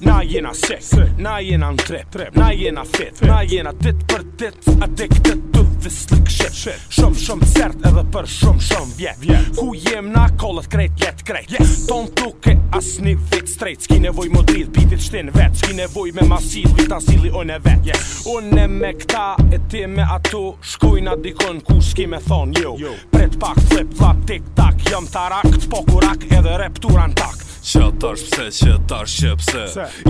Na jena sek, na jena në trep, Na jena fit, na jena tit për tit A këtë të vislik shit, Shumë shumë cert edhe për shumë shumë vjet Ku jem na kolët krejt, jet krejt Ton tuk e as një vit strejt Ski nevoj më dridh, bitit shtin vet Ski nevoj me masil, vit sili on e vet yes. Unë me këta e ti me ato Shkuj na dikon ku shki me thon jo Pret pak flip, flap, tik tak Jam tarak, të pokurak edhe reptura në tak Që tash pse, që tash që pse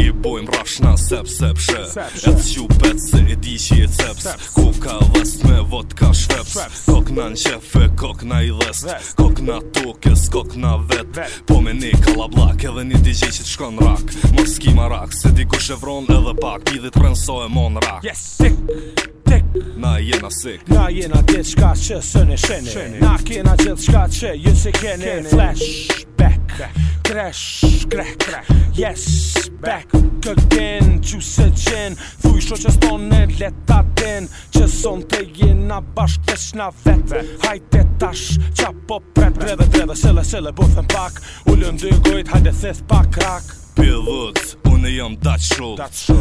I bojmë rafsh në sep sep shë E të që petë se e di që e ceps Ku ka vest me vot ka shveps Kok në në kok në i dhest Kok në tukes, kok në vet Po me një kalablak edhe një DJ që të shkon rak Mos ki marak, se di ku shëvron edhe pak Pidhe të e mon rak Yes, Tek Na jena sik Na jena gjithë shka që sëni në Na kena gjithë shka që ju se kene Flashback. Kresh, crack crack Yes, back again Qy se qen Thu i shro që s'ton leta ten Që son të jena bashk të shna vet Hajte tash qa po pret Dreve, dreve, sele, sele, bufën pak U lëndy gojt, hajde thith pak krak Pivut në jam dat shot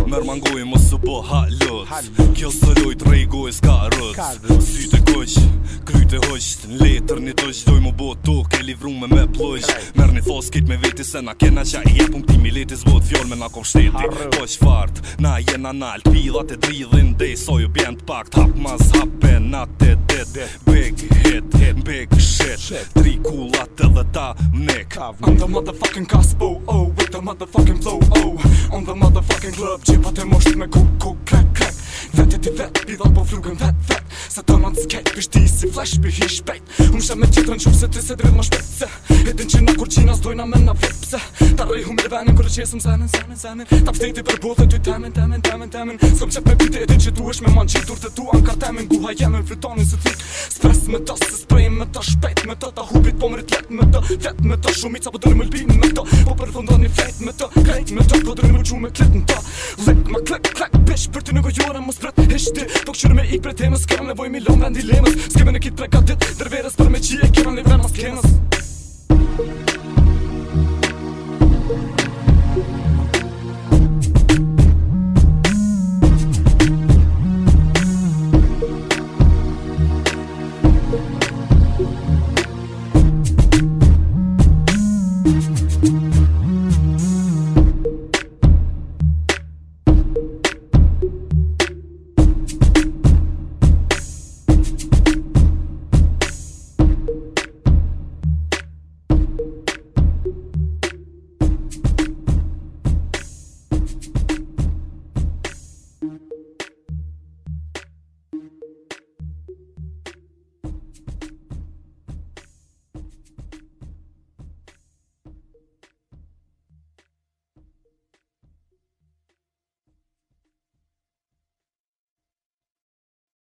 Mer mangoj mos së bo halot Kjo së lojt rejgoj s'ka rët Sy të kryte kry të hësht Në letër një të shdoj mu bo to Ke livru me me plush Mer një foskit me veti se na kena sha i punktimi Ti mi leti fjoll me na kom shteti Po është fart, na jena nalt Pidhat e dridhin dhe i soju bjend pakt Hap mas hap e nat e dit Big hit, big shit Tri kulat të dhe ta mnik I'm the motherfucking cusp, oh, With the motherfucking flow oh, On the motherfucking club Gjipa të mosht me kuk kuk krek krek Vete ti vet, bidha po flugën vet vet Sa të man skate, pishti si flash, pi hi shpejt Unë shem me qitrën qumë se të se drit më shpejt se Edin që në kur qina s'dojna me në vetë pëse Ta rej hum dhe venin kur e qesëm zemin, zemin, zemin Ta pështeti për bodhe ty temin, temin, temin, temin S'kom qep me vite edin që tu me man qitur Dhe tu ka temin, guha jemi në flytani së thik S'pres me ta, se s'prejim me ta shpejt me ta Ta hubit po mërit jet me ta, vet me ta Shumica po dërri më lbin me ta Po për thonda një fejt me ta, krejt me ta Po dërri më gju me klit në ta Lek ma klik, klik, pish, për ty në gojore më spret Hishti, po këqyri me ik pre temës Kërëm nevoj mi lom vendilemës S'kemi në kit pre ka dit, dërverës për me qie Kërëm një venës kënës Mm-hmm.